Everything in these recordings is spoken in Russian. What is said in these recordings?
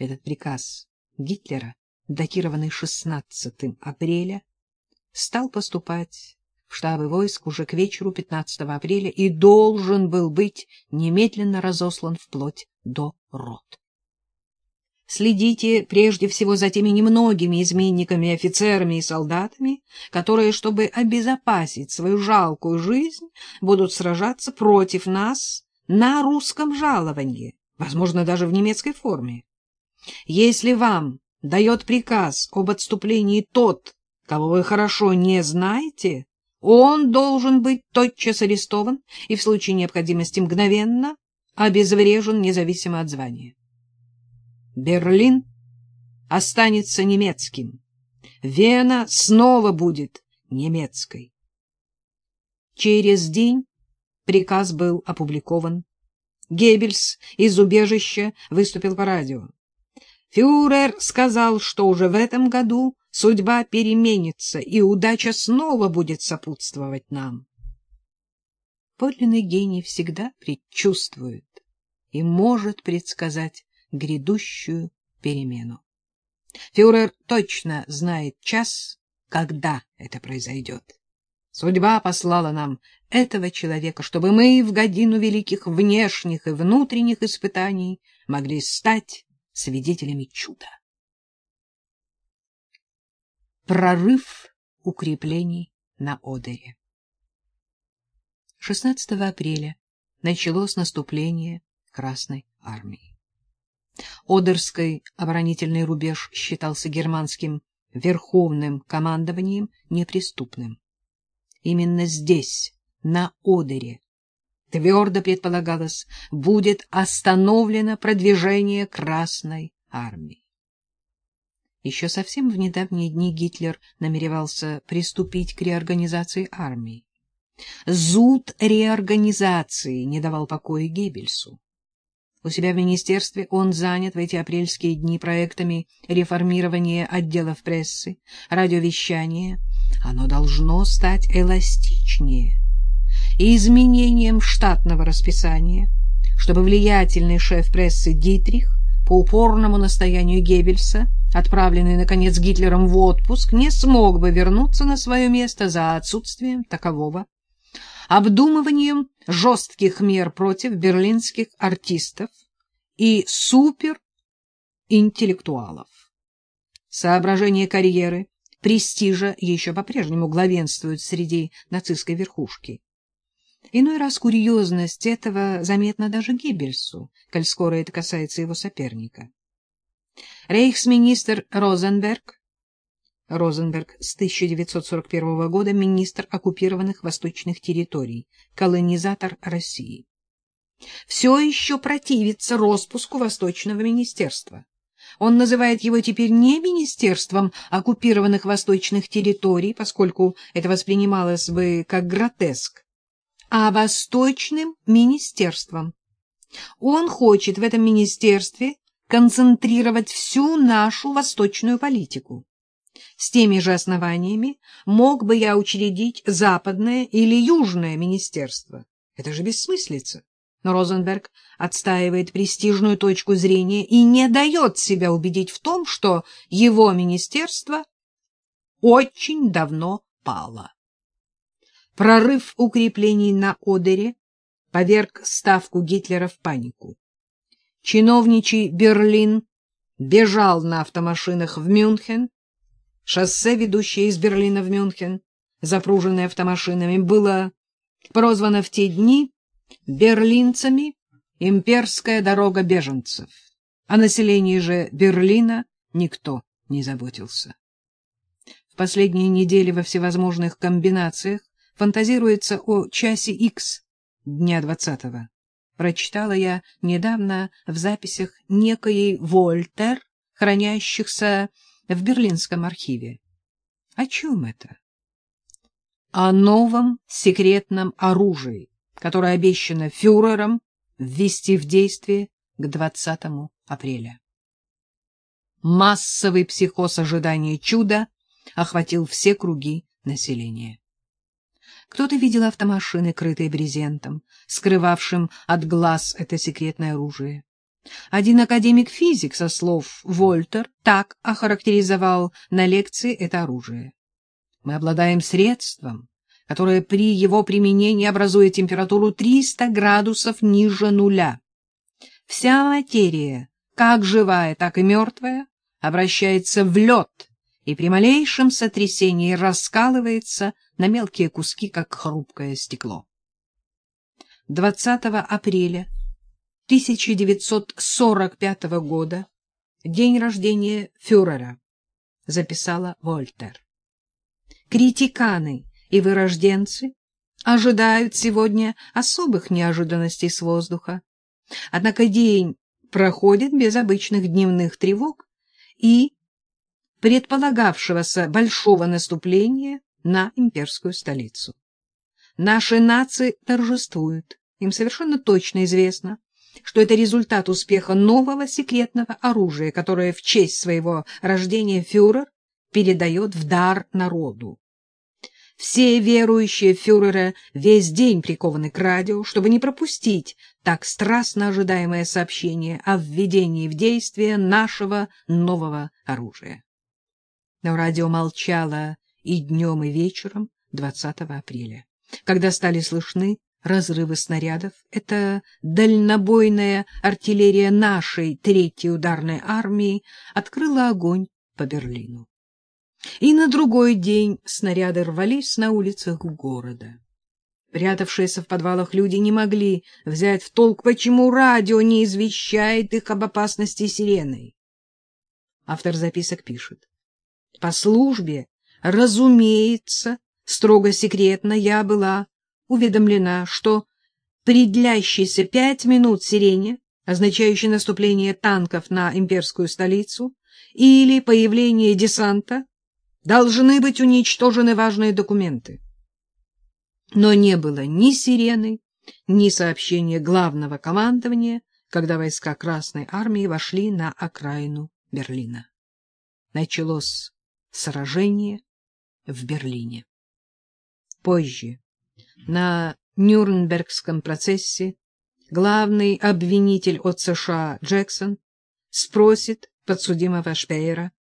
Этот приказ Гитлера, датированный 16 апреля, стал поступать в штабы войск уже к вечеру 15 апреля и должен был быть немедленно разослан вплоть до рот. Следите прежде всего за теми немногими изменниками, офицерами и солдатами, которые, чтобы обезопасить свою жалкую жизнь, будут сражаться против нас на русском жаловании, возможно, даже в немецкой форме. Если вам дает приказ об отступлении тот, кого вы хорошо не знаете, он должен быть тотчас арестован и в случае необходимости мгновенно обезврежен независимо от звания. Берлин останется немецким. Вена снова будет немецкой. Через день приказ был опубликован. Геббельс из убежища выступил по радио. Фюрер сказал, что уже в этом году судьба переменится, и удача снова будет сопутствовать нам. Подлинный гений всегда предчувствует и может предсказать грядущую перемену. Фюрер точно знает час, когда это произойдет. Судьба послала нам этого человека, чтобы мы в годину великих внешних и внутренних испытаний могли стать свидетелями чуда. Прорыв укреплений на Одере 16 апреля началось наступление Красной армии. Одерский оборонительный рубеж считался германским верховным командованием неприступным. Именно здесь, на Одере, твердо предполагалось, будет остановлено продвижение Красной армии. Еще совсем в недавние дни Гитлер намеревался приступить к реорганизации армии. Зуд реорганизации не давал покоя Геббельсу. У себя в министерстве он занят в эти апрельские дни проектами реформирования отделов прессы, радиовещания. Оно должно стать эластичнее. И изменением штатного расписания, чтобы влиятельный шеф прессы Дитрих по упорному настоянию Геббельса, отправленный, наконец, Гитлером в отпуск, не смог бы вернуться на свое место за отсутствием такового обдумыванием жестких мер против берлинских артистов и суперинтеллектуалов. Соображения карьеры, престижа еще по-прежнему главенствуют среди нацистской верхушки. Иной раз курьезность этого заметна даже Гиббельсу, коль скоро это касается его соперника. Рейхсминистр Розенберг Розенберг с 1941 года министр оккупированных восточных территорий, колонизатор России. Все еще противится распуску Восточного министерства. Он называет его теперь не министерством оккупированных восточных территорий, поскольку это воспринималось бы как гротеск, а Восточным министерством. Он хочет в этом министерстве концентрировать всю нашу восточную политику. С теми же основаниями мог бы я учредить западное или южное министерство. Это же бессмыслица. Но Розенберг отстаивает престижную точку зрения и не дает себя убедить в том, что его министерство очень давно пало. Прорыв укреплений на Одере поверг ставку Гитлера в панику. Чиновничий Берлин бежал на автомашинах в Мюнхен, Шоссе, ведущее из Берлина в Мюнхен, запруженное автомашинами, было прозвано в те дни берлинцами «Имперская дорога беженцев», о населении же Берлина никто не заботился. В последние недели во всевозможных комбинациях фантазируется о часе X дня двадцатого. Прочитала я недавно в записях некоей Вольтер, хранящихся в Берлинском архиве. О чем это? О новом секретном оружии, которое обещано фюрером ввести в действие к 20 апреля. Массовый психоз ожидания чуда охватил все круги населения. Кто-то видел автомашины, крытые брезентом, скрывавшим от глаз это секретное оружие. Один академик-физик, со слов Вольтер, так охарактеризовал на лекции это оружие. Мы обладаем средством, которое при его применении образует температуру 300 градусов ниже нуля. Вся материя, как живая, так и мертвая, обращается в лед и при малейшем сотрясении раскалывается на мелкие куски, как хрупкое стекло. 20 апреля 1945 года, день рождения фюрера, записала Вольтер. Критиканы и вырожденцы ожидают сегодня особых неожиданностей с воздуха. Однако день проходит без обычных дневных тревог и предполагавшегося большого наступления на имперскую столицу. Наши нации торжествуют. Им совершенно точно известно, что это результат успеха нового секретного оружия, которое в честь своего рождения фюрер передает в дар народу. Все верующие фюрера весь день прикованы к радио, чтобы не пропустить так страстно ожидаемое сообщение о введении в действие нашего нового оружия. Но радио молчало и днем, и вечером 20 апреля, когда стали слышны разрывы снарядов. Это дальнобойная артиллерия нашей третьей ударной армии открыла огонь по Берлину. И на другой день снаряды рвались на улицах города. Прятавшиеся в подвалах люди не могли взять в толк, почему радио не извещает их об опасности сиреной. Автор записок пишет. По службе, разумеется, строго секретно я была уведомлена, что при длящейся пять минут сирене, означающей наступление танков на имперскую столицу, или появление десанта, должны быть уничтожены важные документы. Но не было ни сирены, ни сообщения главного командования, когда войска Красной Армии вошли на окраину Берлина. Началось сражение в Берлине. Позже, на Нюрнбергском процессе, главный обвинитель от США Джексон спросит подсудимого Шпеера,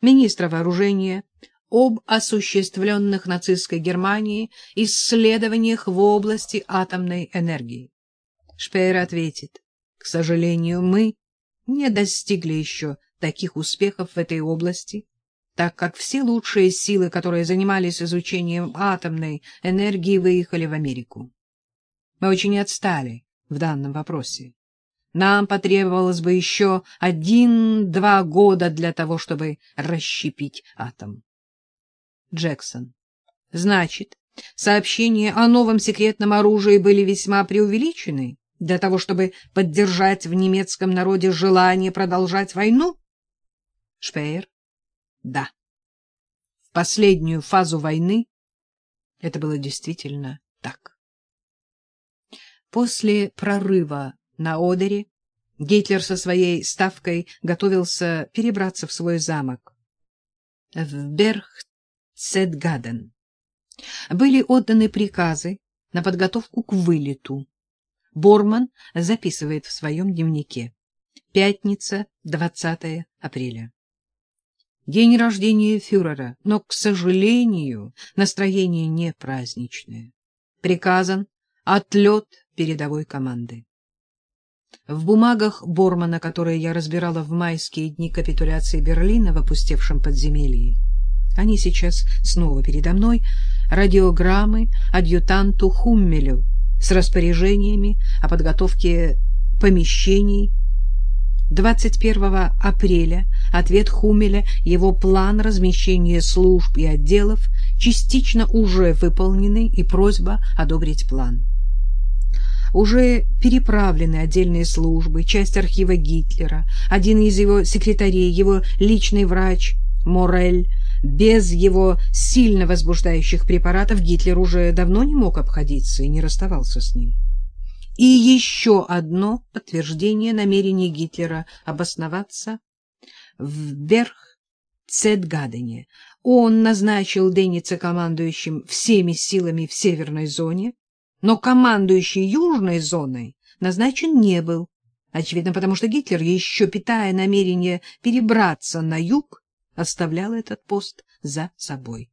министра вооружения, об осуществленных нацистской Германии исследованиях в области атомной энергии. Шпеер ответит, к сожалению, мы не достигли еще таких успехов в этой области, так как все лучшие силы, которые занимались изучением атомной энергии, выехали в Америку. Мы очень отстали в данном вопросе. Нам потребовалось бы еще один-два года для того, чтобы расщепить атом. Джексон. Значит, сообщения о новом секретном оружии были весьма преувеличены для того, чтобы поддержать в немецком народе желание продолжать войну? Шпеер. Да. В последнюю фазу войны это было действительно так. После прорыва на Одере Гитлер со своей ставкой готовился перебраться в свой замок. В Берхцетгаден были отданы приказы на подготовку к вылету. Борман записывает в своем дневнике. Пятница, 20 апреля. День рождения фюрера, но, к сожалению, настроение не праздничное. Приказан отлет передовой команды. В бумагах Бормана, которые я разбирала в майские дни капитуляции Берлина в опустевшем подземелье, они сейчас снова передо мной, радиограммы адъютанту Хуммелю с распоряжениями о подготовке помещений. 21 апреля ответ Хумеля, его план размещения служб и отделов частично уже выполненный и просьба одобрить план уже переправлены отдельные службы, часть архива Гитлера, один из его секретарей, его личный врач Морель. Без его сильно возбуждающих препаратов Гитлер уже давно не мог обходиться и не расставался с ним. И еще одно подтверждение намерения Гитлера обосноваться в Берх-Цетгадене. Он назначил Денница командующим всеми силами в северной зоне, но командующий южной зоной назначен не был, Очевидно, потому что Гитлер, еще питая намерение перебраться на юг, оставлял этот пост за собой.